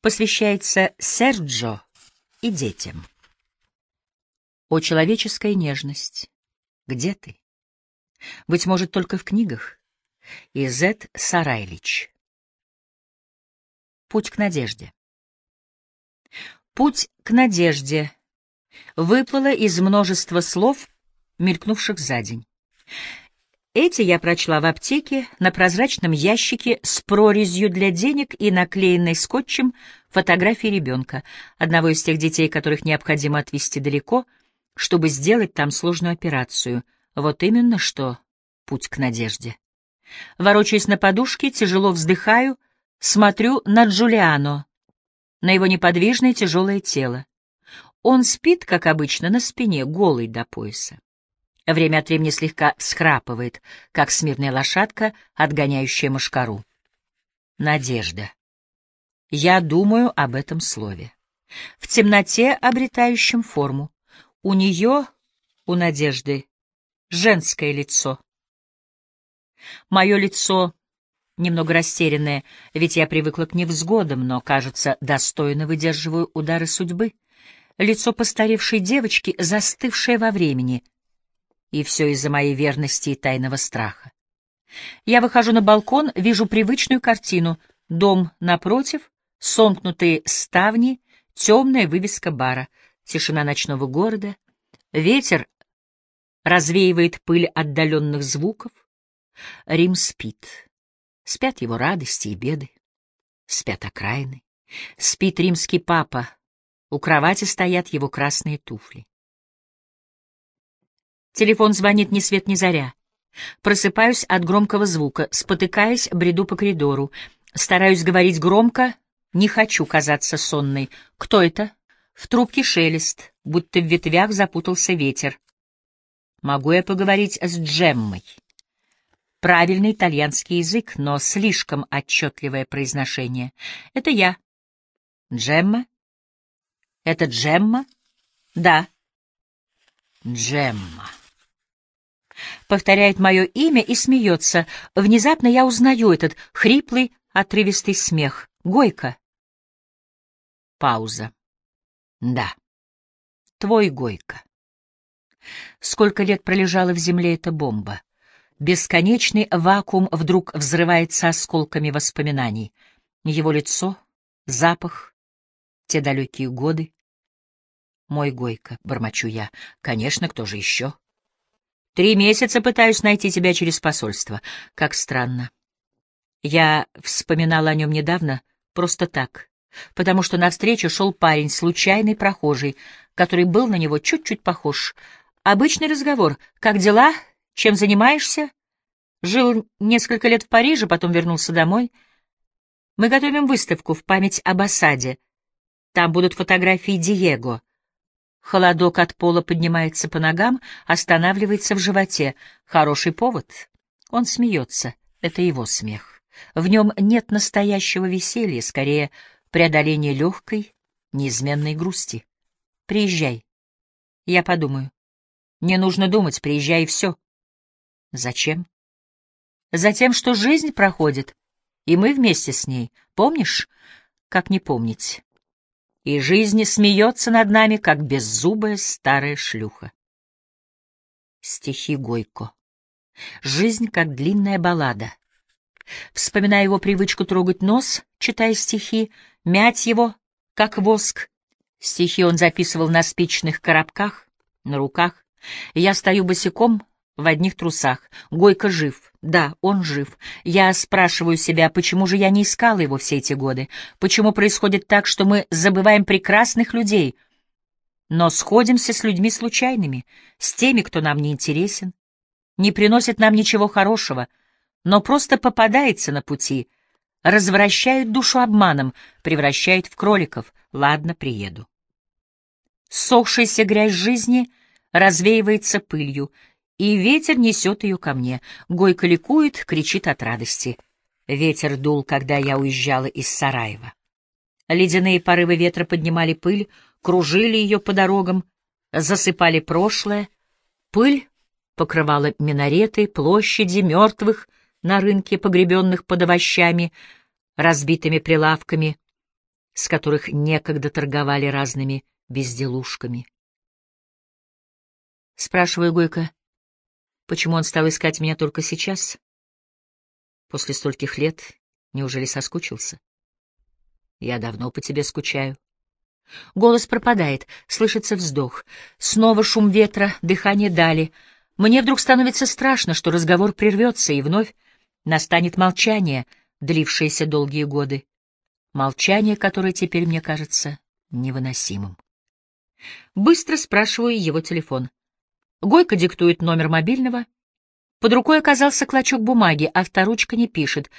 посвящается Серджо и детям. О человеческая нежность, где ты? Быть может, только в книгах. Изет Сарайлич. Путь к надежде. Путь к надежде выплыло из множества слов, мелькнувших за день. Эти я прочла в аптеке на прозрачном ящике с прорезью для денег и наклеенной скотчем фотографии ребенка, одного из тех детей, которых необходимо отвезти далеко, чтобы сделать там сложную операцию. Вот именно что путь к надежде. Ворочаясь на подушке, тяжело вздыхаю — Смотрю на Джулиано, на его неподвижное тяжелое тело. Он спит, как обычно, на спине, голый до пояса. Время от времени слегка схрапывает, как смирная лошадка, отгоняющая мошкару. Надежда. Я думаю об этом слове. В темноте, обретающем форму. У нее, у Надежды, женское лицо. Мое лицо немного растерянная, ведь я привыкла к невзгодам, но, кажется, достойно выдерживаю удары судьбы. Лицо постаревшей девочки, застывшее во времени. И все из-за моей верности и тайного страха. Я выхожу на балкон, вижу привычную картину. Дом напротив, сомкнутые ставни, темная вывеска бара, тишина ночного города. Ветер развеивает пыль отдаленных звуков. Рим спит. Спят его радости и беды, спят окраины, спит римский папа, у кровати стоят его красные туфли. Телефон звонит ни свет ни заря. Просыпаюсь от громкого звука, спотыкаясь, бреду по коридору. Стараюсь говорить громко, не хочу казаться сонной. Кто это? В трубке шелест, будто в ветвях запутался ветер. Могу я поговорить с Джеммой? правильный итальянский язык, но слишком отчетливое произношение. Это я. Джемма? Это Джемма? Да. Джемма. Повторяет мое имя и смеется. Внезапно я узнаю этот хриплый, отрывистый смех. Гойка. Пауза. Да. Твой Гойка. Сколько лет пролежала в земле эта бомба? Бесконечный вакуум вдруг взрывается осколками воспоминаний. Его лицо, запах, те далекие годы. Мой Гойко, бормочу я. Конечно, кто же еще? Три месяца пытаюсь найти тебя через посольство. Как странно. Я вспоминала о нем недавно, просто так, потому что навстречу шел парень, случайный прохожий, который был на него чуть-чуть похож. Обычный разговор. Как дела? Чем занимаешься? Жил несколько лет в Париже, потом вернулся домой. Мы готовим выставку в память об осаде. Там будут фотографии Диего. Холодок от пола поднимается по ногам, останавливается в животе. Хороший повод. Он смеется. Это его смех. В нем нет настоящего веселья, скорее преодоление легкой, неизменной грусти. Приезжай. Я подумаю. Не нужно думать, приезжай и все. Зачем? Затем, что жизнь проходит, и мы вместе с ней. Помнишь? Как не помнить? И жизнь смеется над нами, как беззубая старая шлюха. Стихи Гойко. Жизнь как длинная баллада. Вспоминая его привычку трогать нос, читая стихи, мять его, как воск. Стихи он записывал на спичных коробках, на руках. Я стою босиком, в одних трусах. Гойко жив. Да, он жив. Я спрашиваю себя, почему же я не искала его все эти годы? Почему происходит так, что мы забываем прекрасных людей, но сходимся с людьми случайными, с теми, кто нам не интересен, не приносит нам ничего хорошего, но просто попадается на пути, развращает душу обманом, превращает в кроликов. Ладно, приеду. Сохшаяся грязь жизни развеивается пылью — и ветер несет ее ко мне. Гойка ликует, кричит от радости. Ветер дул, когда я уезжала из Сараева. Ледяные порывы ветра поднимали пыль, кружили ее по дорогам, засыпали прошлое. Пыль покрывала минареты, площади мертвых на рынке, погребенных под овощами, разбитыми прилавками. с которых некогда торговали разными безделушками. Спрашиваю Гойко, почему он стал искать меня только сейчас? После стольких лет неужели соскучился? Я давно по тебе скучаю. Голос пропадает, слышится вздох. Снова шум ветра, дыхание дали. Мне вдруг становится страшно, что разговор прервется, и вновь настанет молчание, длившееся долгие годы. Молчание, которое теперь мне кажется невыносимым. Быстро спрашиваю его телефон. Гойко диктует номер мобильного. Под рукой оказался клочок бумаги, авторучка не пишет.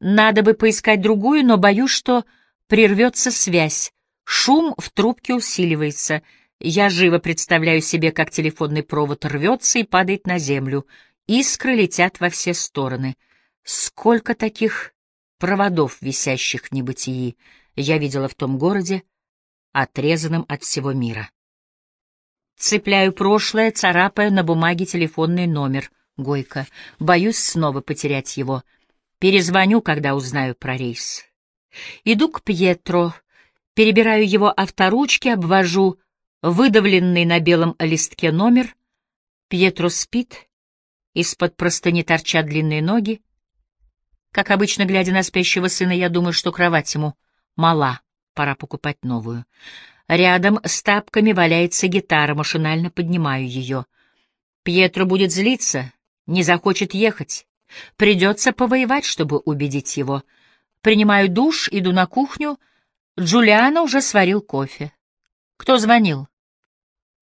Надо бы поискать другую, но боюсь, что прервется связь. Шум в трубке усиливается. Я живо представляю себе, как телефонный провод рвется и падает на землю. Искры летят во все стороны. Сколько таких проводов, висящих в небытии, я видела в том городе, отрезанном от всего мира. Цепляю прошлое, царапая на бумаге телефонный номер. Гойко. Боюсь снова потерять его. Перезвоню, когда узнаю про рейс. Иду к Пьетро, перебираю его авторучки, обвожу выдавленный на белом листке номер. Пьетро спит, из-под простыни торчат длинные ноги. Как обычно, глядя на спящего сына, я думаю, что кровать ему мала, пора покупать новую. Рядом с тапками валяется гитара, машинально поднимаю ее. Пьетро будет злиться, не захочет ехать. Придется повоевать, чтобы убедить его. Принимаю душ, иду на кухню. Джулиана уже сварил кофе. «Кто звонил?»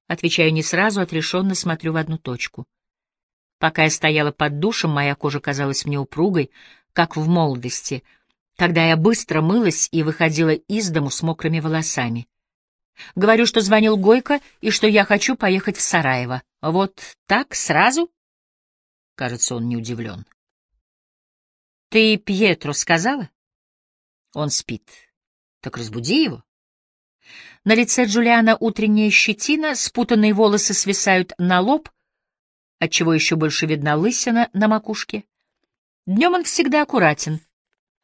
Отвечаю не сразу, отрешенно смотрю в одну точку. Пока я стояла под душем, моя кожа казалась мне упругой, как в молодости, когда я быстро мылась и выходила из дому с мокрыми волосами. Говорю, что звонил Гойко и что я хочу поехать в Сараево. Вот так, сразу? Кажется, он не удивлен. Ты Пьетро сказала? Он спит. Так разбуди его. На лице Джулиана утренняя щетина, спутанные волосы свисают на лоб, отчего еще больше видна лысина на макушке. Днем он всегда аккуратен.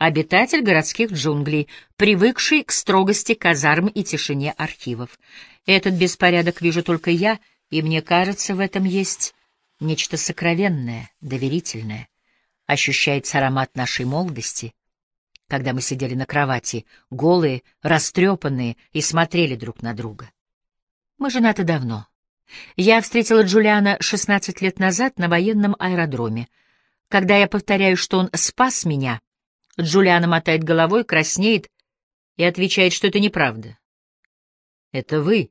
Обитатель городских джунглей, привыкший к строгости казарм и тишине архивов. Этот беспорядок вижу только я, и мне кажется, в этом есть нечто сокровенное, доверительное. Ощущается аромат нашей молодости — когда мы сидели на кровати, голые, растрепанные, и смотрели друг на друга. Мы женаты давно. Я встретила Джулиана 16 лет назад на военном аэродроме. Когда я повторяю, что он спас меня, Джулиана мотает головой, краснеет и отвечает, что это неправда. «Это вы,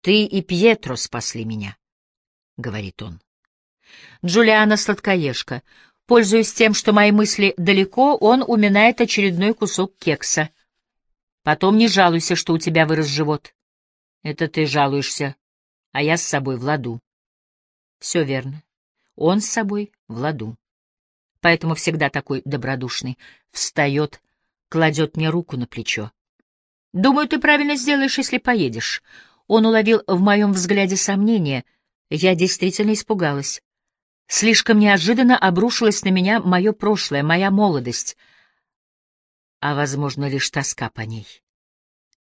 ты и Пьетро спасли меня», — говорит он. Джулиана сладкоежка. Пользуясь тем, что мои мысли далеко, он уминает очередной кусок кекса. Потом не жалуйся, что у тебя вырос живот. Это ты жалуешься, а я с собой в ладу. Все верно. Он с собой в ладу. Поэтому всегда такой добродушный. Встает, кладет мне руку на плечо. Думаю, ты правильно сделаешь, если поедешь. Он уловил в моем взгляде сомнение. Я действительно испугалась. Слишком неожиданно обрушилось на меня мое прошлое, моя молодость, а, возможно, лишь тоска по ней.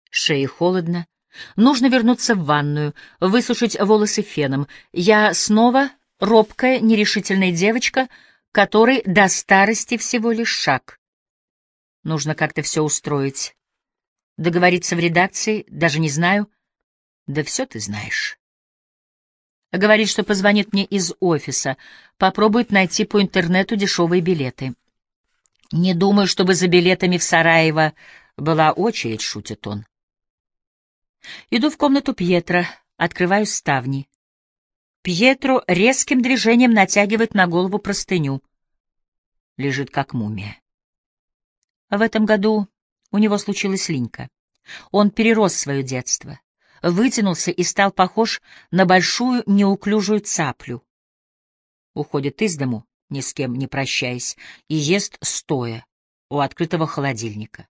Шее холодно. Нужно вернуться в ванную, высушить волосы феном. Я снова робкая, нерешительная девочка, которой до старости всего лишь шаг. Нужно как-то все устроить. Договориться в редакции, даже не знаю. Да все ты знаешь. Говорит, что позвонит мне из офиса, попробует найти по интернету дешевые билеты. Не думаю, чтобы за билетами в Сараево была очередь, шутит он. Иду в комнату Пьетро, открываю ставни. Пьетро резким движением натягивает на голову простыню. Лежит как мумия. В этом году у него случилась линька. Он перерос свое детство вытянулся и стал похож на большую неуклюжую цаплю. Уходит из дому, ни с кем не прощаясь, и ест стоя у открытого холодильника.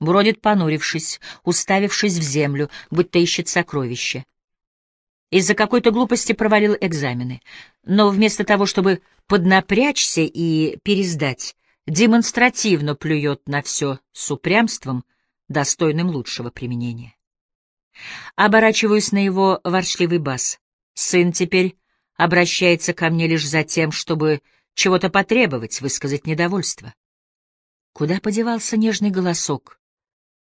Бродит понурившись, уставившись в землю, будто ищет сокровища. Из-за какой-то глупости провалил экзамены, но вместо того, чтобы поднапрячься и пересдать, демонстративно плюет на все с упрямством, достойным лучшего применения. Оборачиваюсь на его ворчливый бас. Сын теперь обращается ко мне лишь за тем, чтобы чего-то потребовать, высказать недовольство. Куда подевался нежный голосок,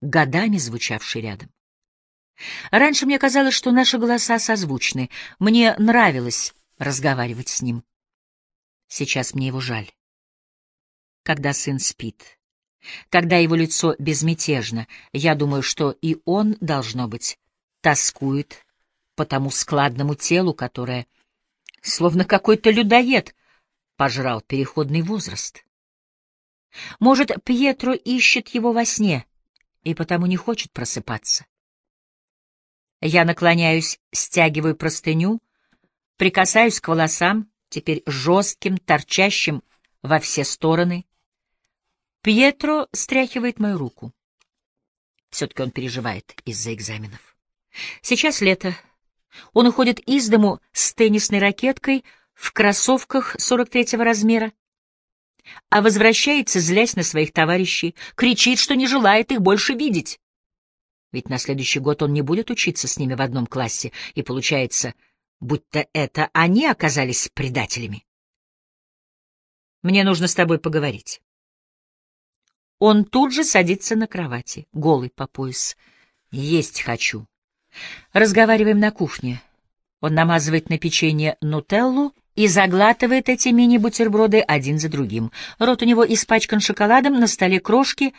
годами звучавший рядом? Раньше мне казалось, что наши голоса созвучны. Мне нравилось разговаривать с ним. Сейчас мне его жаль. Когда сын спит, когда его лицо безмятежно, я думаю, что и он, должно быть, тоскует по тому складному телу, которое, словно какой-то людоед, пожрал переходный возраст. Может, Пьетро ищет его во сне и потому не хочет просыпаться. Я наклоняюсь, стягиваю простыню, прикасаюсь к волосам, теперь жестким, торчащим во все стороны. Пьетро стряхивает мою руку. Все-таки он переживает из-за экзаменов. Сейчас лето. Он уходит из дому с теннисной ракеткой в кроссовках 43-го размера, а возвращается, злясь на своих товарищей, кричит, что не желает их больше видеть. Ведь на следующий год он не будет учиться с ними в одном классе, и получается, будто это они оказались предателями. Мне нужно с тобой поговорить. Он тут же садится на кровати, голый по пояс. Есть хочу. Разговариваем на кухне. Он намазывает на печенье нутеллу и заглатывает эти мини-бутерброды один за другим. Рот у него испачкан шоколадом, на столе крошки,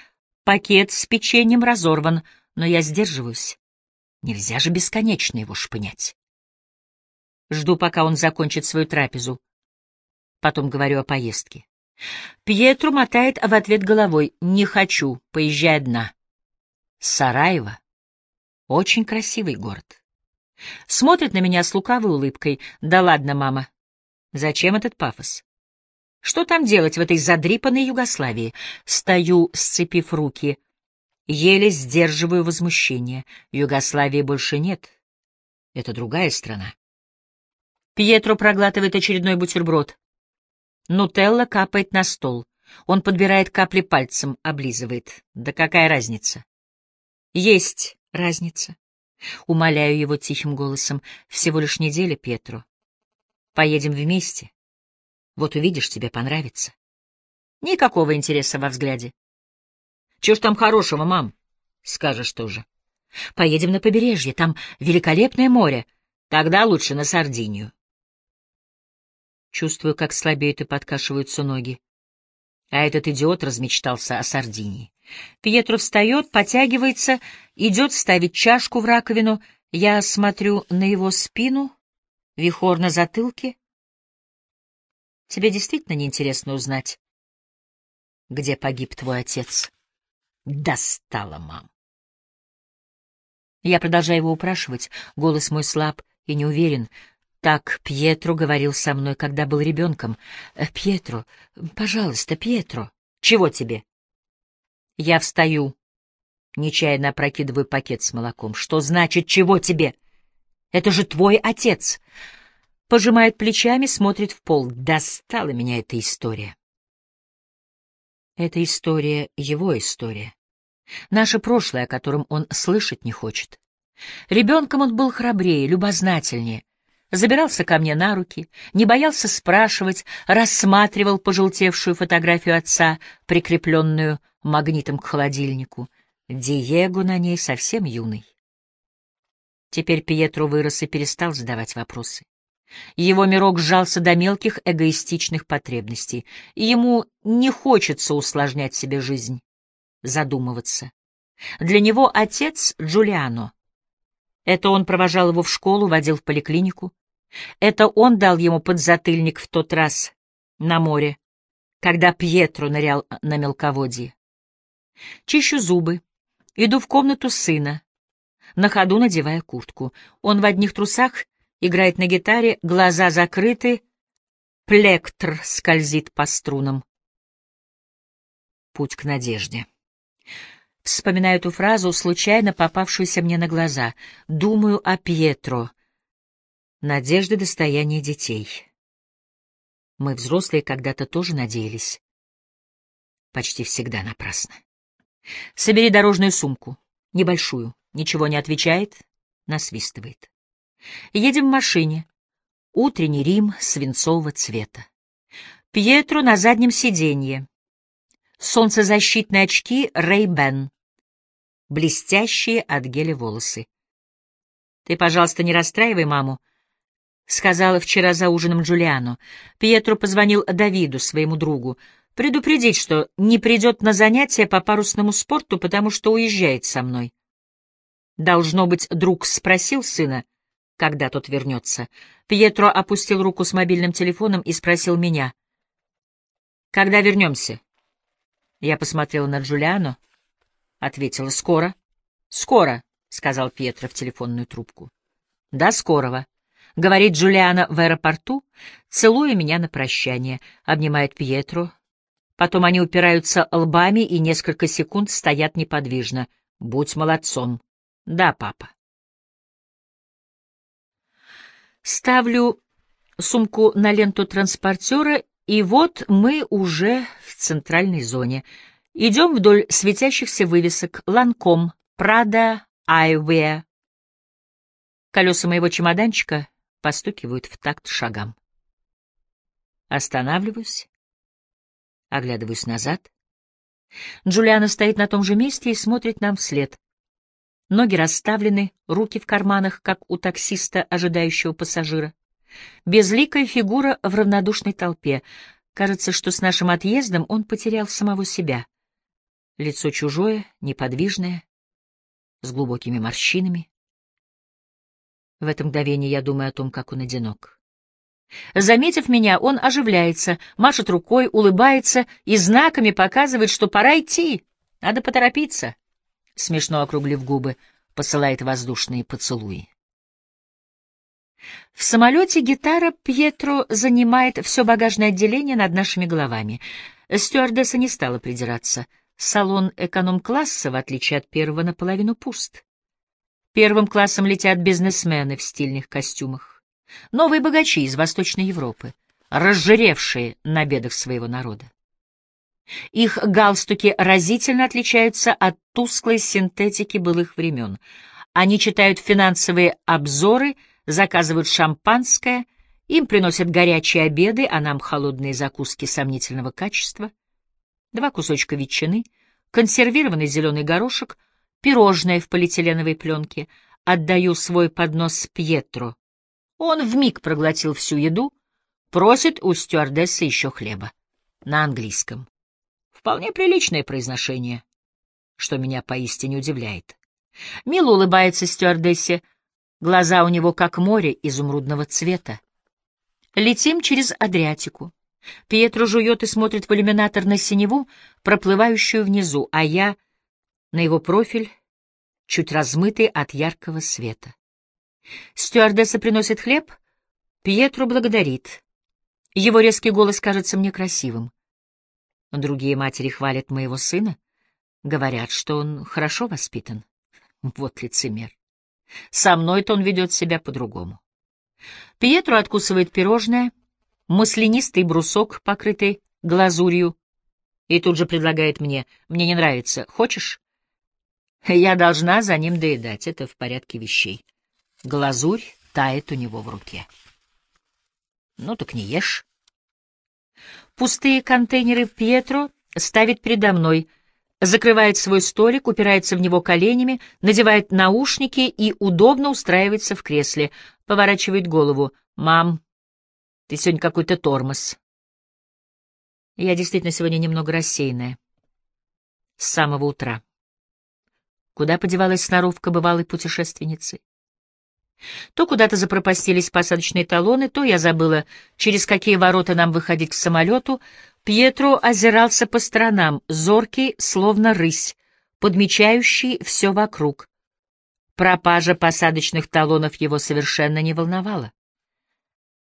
пакет с печеньем разорван, но я сдерживаюсь. Нельзя же бесконечно его шпынять. Жду, пока он закончит свою трапезу. Потом говорю о поездке. Пьетру мотает в ответ головой. «Не хочу, поезжай одна». Сараево — очень красивый город. Смотрит на меня с лукавой улыбкой. «Да ладно, мама. Зачем этот пафос? Что там делать в этой задрипанной Югославии? Стою, сцепив руки. Еле сдерживаю возмущение. Югославии больше нет. Это другая страна. Пьетро проглатывает очередной бутерброд. Нутелла капает на стол. Он подбирает капли пальцем, облизывает. Да какая разница? Есть разница. Умоляю его тихим голосом. Всего лишь неделя, Петро. Поедем вместе. Вот увидишь, тебе понравится. Никакого интереса во взгляде. Чего ж там хорошего, мам? Скажешь тоже. Поедем на побережье, там великолепное море. Тогда лучше на Сардинию. Чувствую, как слабеют и подкашиваются ноги. А этот идиот размечтался о Сардинии. Пьетро встает, потягивается, идет ставить чашку в раковину. Я смотрю на его спину, Вихор на затылке? Тебе действительно неинтересно узнать, где погиб твой отец? Достала, мам. Я продолжаю его упрашивать, голос мой слаб и неуверен. Так Пьетро говорил со мной, когда был ребенком. «Э, «Пьетро, пожалуйста, Пьетро, чего тебе?» Я встаю, нечаянно опрокидываю пакет с молоком. «Что значит, чего тебе?» Это же твой отец!» Пожимает плечами, смотрит в пол. Достала меня эта история. Это история — его история. Наше прошлое, о котором он слышать не хочет. Ребенком он был храбрее, любознательнее. Забирался ко мне на руки, не боялся спрашивать, рассматривал пожелтевшую фотографию отца, прикрепленную магнитом к холодильнику. Диего на ней совсем юный. Теперь Пьетро вырос и перестал задавать вопросы. Его мирок сжался до мелких эгоистичных потребностей, и ему не хочется усложнять себе жизнь, задумываться. Для него отец — Джулиано. Это он провожал его в школу, водил в поликлинику. Это он дал ему подзатыльник в тот раз на море, когда Пьетро нырял на мелководье. Чищу зубы, иду в комнату сына, на ходу надевая куртку. Он в одних трусах играет на гитаре, глаза закрыты, плектр скользит по струнам. Путь к надежде. Вспоминаю эту фразу, случайно попавшуюся мне на глаза. Думаю о Пьетро. Надежда — достояние детей. Мы, взрослые, когда-то тоже надеялись. Почти всегда напрасно. Собери дорожную сумку. Небольшую. Ничего не отвечает. Насвистывает. Едем в машине. Утренний Рим свинцового цвета. Пьетро на заднем сиденье. Солнцезащитные очки Ray-Ban. Блестящие от геля волосы. Ты, пожалуйста, не расстраивай маму. Сказала вчера за ужином Джулиану. Пьетро позвонил Давиду, своему другу, предупредить, что не придет на занятия по парусному спорту, потому что уезжает со мной. Должно быть, друг спросил сына, когда тот вернется. Пьетро опустил руку с мобильным телефоном и спросил меня. «Когда вернемся?» Я посмотрела на Джулиану, ответила «Скоро». «Скоро», — сказал Пьетро в телефонную трубку. «До скорого», — говорит Джулиана в аэропорту, целуя меня на прощание, обнимает Пьетро. Потом они упираются лбами и несколько секунд стоят неподвижно. «Будь молодцом». «Да, папа». Ставлю сумку на ленту транспортера, и вот мы уже в центральной зоне. Идем вдоль светящихся вывесок «Ланком», «Прада», «Айвея». Колеса моего чемоданчика постукивают в такт шагам. Останавливаюсь, оглядываюсь назад. Джулиана стоит на том же месте и смотрит нам вслед. Ноги расставлены, руки в карманах, как у таксиста, ожидающего пассажира. Безликая фигура в равнодушной толпе. Кажется, что с нашим отъездом он потерял самого себя. Лицо чужое, неподвижное, с глубокими морщинами. В это мгновение я думаю о том, как он одинок. Заметив меня, он оживляется, машет рукой, улыбается и знаками показывает, что пора идти, надо поторопиться. Смешно округлив губы, посылает воздушные поцелуи. В самолете гитара Пьетро занимает все багажное отделение над нашими головами. Стюардесса не стала придираться. Салон эконом-класса, в отличие от первого, наполовину пуст. Первым классом летят бизнесмены в стильных костюмах. Новые богачи из Восточной Европы, разжиревшие на бедах своего народа. Их галстуки разительно отличаются от тусклой синтетики былых времен. Они читают финансовые обзоры — заказывают шампанское, им приносят горячие обеды, а нам холодные закуски сомнительного качества, два кусочка ветчины, консервированный зеленый горошек, пирожное в полиэтиленовой пленке. Отдаю свой поднос Пьетро. Он вмиг проглотил всю еду, просит у стюардессы еще хлеба. На английском. Вполне приличное произношение, что меня поистине удивляет. Мило улыбается стюардессе, Глаза у него как море изумрудного цвета. Летим через Адриатику. Пьетро жует и смотрит в иллюминатор на синеву, проплывающую внизу, а я — на его профиль, чуть размытый от яркого света. Стюардесса приносит хлеб, Пьетро благодарит. Его резкий голос кажется мне красивым. Другие матери хвалят моего сына, говорят, что он хорошо воспитан. Вот лицемер. Со мной-то он ведет себя по-другому. Пьетро откусывает пирожное, маслянистый брусок, покрытый глазурью, и тут же предлагает мне. Мне не нравится. Хочешь? Я должна за ним доедать. Это в порядке вещей. Глазурь тает у него в руке. Ну так не ешь. Пустые контейнеры Пьетро ставит передо мной — закрывает свой столик, упирается в него коленями, надевает наушники и удобно устраивается в кресле, поворачивает голову. «Мам, ты сегодня какой-то тормоз». Я действительно сегодня немного рассеянная. С самого утра. Куда подевалась сноровка бывалой путешественницы? То куда-то запропастились посадочные талоны, то я забыла, через какие ворота нам выходить к самолету, Пьетро озирался по сторонам, зоркий, словно рысь, подмечающий все вокруг. Пропажа посадочных талонов его совершенно не волновала.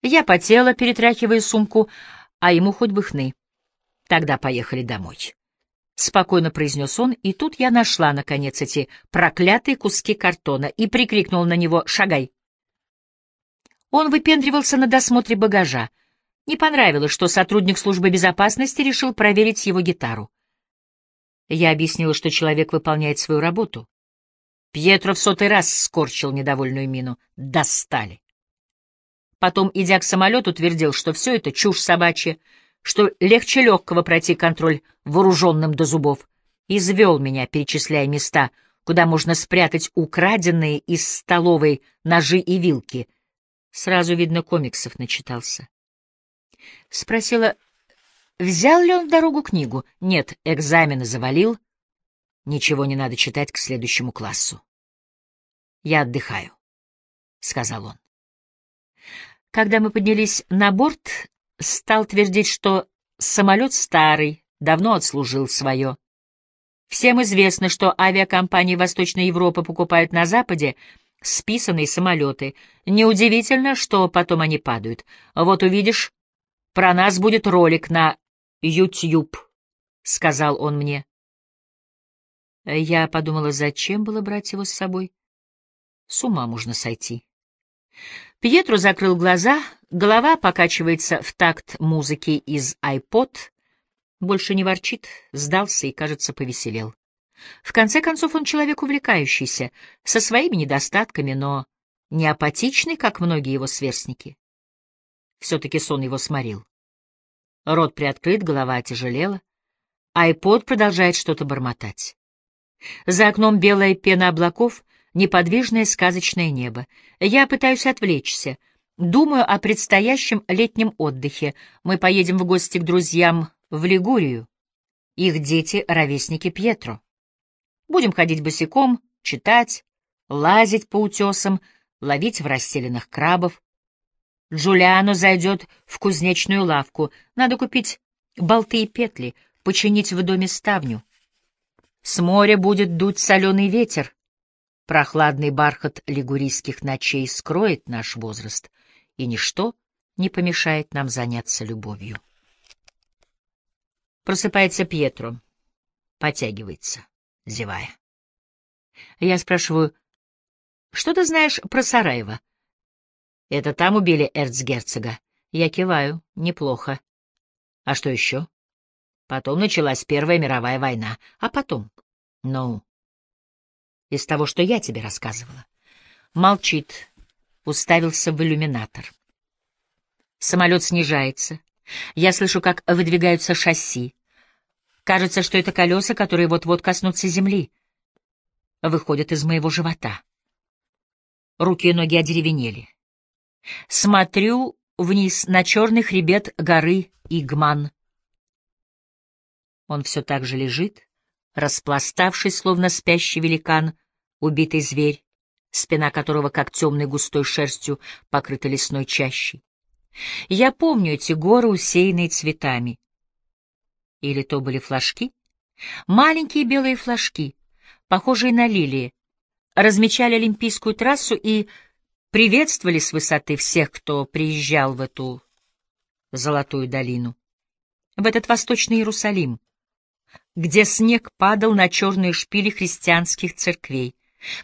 Я потела, перетряхивая сумку, а ему хоть бы хны. Тогда поехали домой. Спокойно произнес он, и тут я нашла, наконец, эти проклятые куски картона и прикрикнула на него «Шагай!». Он выпендривался на досмотре багажа — не понравилось, что сотрудник службы безопасности решил проверить его гитару. Я объяснила, что человек выполняет свою работу. Пьетро в сотый раз скорчил недовольную мину. Достали. Потом, идя к самолету, твердил, что все это чушь собачья, что легче легкого пройти контроль вооруженным до зубов. Извел меня, перечисляя места, куда можно спрятать украденные из столовой ножи и вилки. Сразу видно, комиксов начитался. Спросила, взял ли он в дорогу книгу. Нет, экзамены завалил. Ничего не надо читать к следующему классу. «Я отдыхаю», — сказал он. Когда мы поднялись на борт, стал твердить, что самолет старый, давно отслужил свое. Всем известно, что авиакомпании Восточной Европы покупают на Западе списанные самолеты. Неудивительно, что потом они падают. Вот увидишь, про нас будет ролик на YouTube, — сказал он мне. Я подумала, зачем было брать его с собой? С ума можно сойти. Пьетро закрыл глаза, голова покачивается в такт музыки из iPod, больше не ворчит, сдался и, кажется, повеселел. В конце концов, он человек увлекающийся, со своими недостатками, но не апатичный, как многие его сверстники. Все-таки сон его сморил. Рот приоткрыт, голова отяжелела. Айпод продолжает что-то бормотать. За окном белая пена облаков, неподвижное сказочное небо. Я пытаюсь отвлечься. Думаю о предстоящем летнем отдыхе. Мы поедем в гости к друзьям в Лигурию. Их дети — ровесники Пьетро. Будем ходить босиком, читать, лазить по утесам, ловить в расселенных крабов. Джулиано зайдет в кузнечную лавку. Надо купить болты и петли, починить в доме ставню. С моря будет дуть соленый ветер. Прохладный бархат лигурийских ночей скроет наш возраст, и ничто не помешает нам заняться любовью. Просыпается Пьетро, потягивается, зевая. Я спрашиваю, что ты знаешь про Сараево? Это там убили эрцгерцога. Я киваю, неплохо. А что еще? Потом началась Первая мировая война. А потом? Ну, из того, что я тебе рассказывала. Молчит, уставился в иллюминатор. Самолет снижается. Я слышу, как выдвигаются шасси. Кажется, что это колеса, которые вот-вот коснутся земли. Выходят из моего живота. Руки и ноги одеревенели. Смотрю вниз на черный хребет горы Игман. Он все так же лежит, распластавшись, словно спящий великан, убитый зверь, спина которого, как темной густой шерстью, покрыта лесной чащей. Я помню эти горы, усеянные цветами. Или то были флажки? Маленькие белые флажки, похожие на лилии, размечали Олимпийскую трассу и приветствовали с высоты всех, кто приезжал в эту золотую долину, в этот восточный Иерусалим, где снег падал на черные шпили христианских церквей,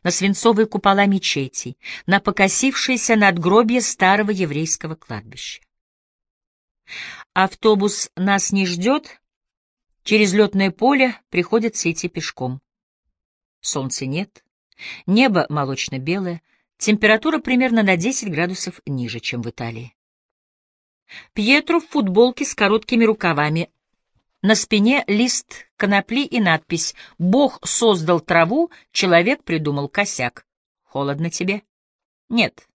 на свинцовые купола мечетей, на покосившееся надгробье старого еврейского кладбища. Автобус нас не ждет, через летное поле приходится идти пешком. Солнца нет, небо молочно-белое, температура примерно на 10 градусов ниже, чем в Италии. Пьетро в футболке с короткими рукавами, на спине лист конопли и надпись «Бог создал траву, человек придумал косяк». Холодно тебе? Нет,